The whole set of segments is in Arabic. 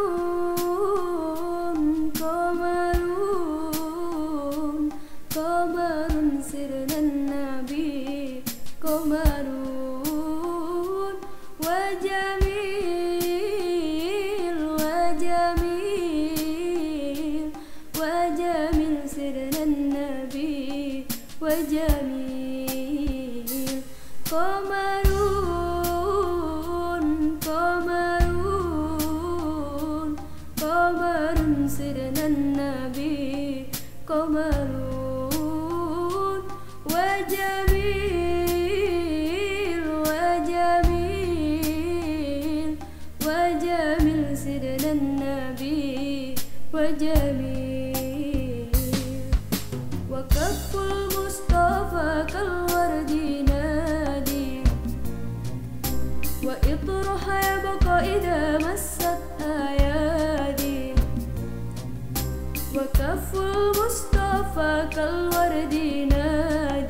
komarum komarum komarum sirnan nabi komarum wajamil wajamil wajamil sirnan nabi wajamil komarum ملون وجميل وجميل وجميل سيدنا النبي وجميل وكف المصطفى كالورد نادي وإطرح يبقى إذا مست أيادي وكف المصطفى صافك الورد ينادي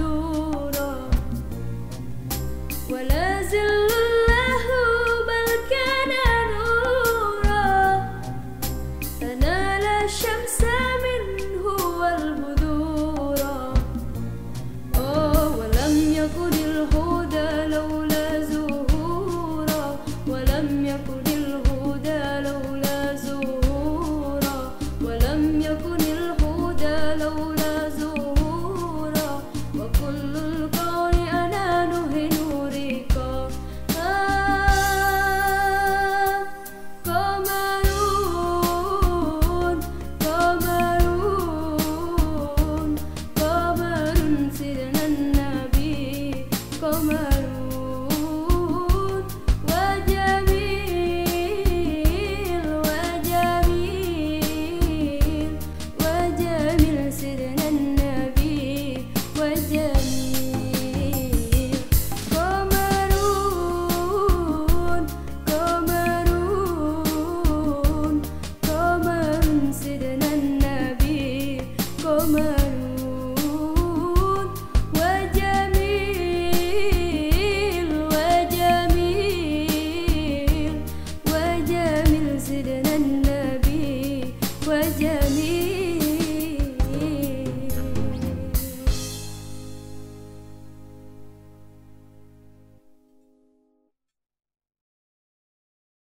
komen.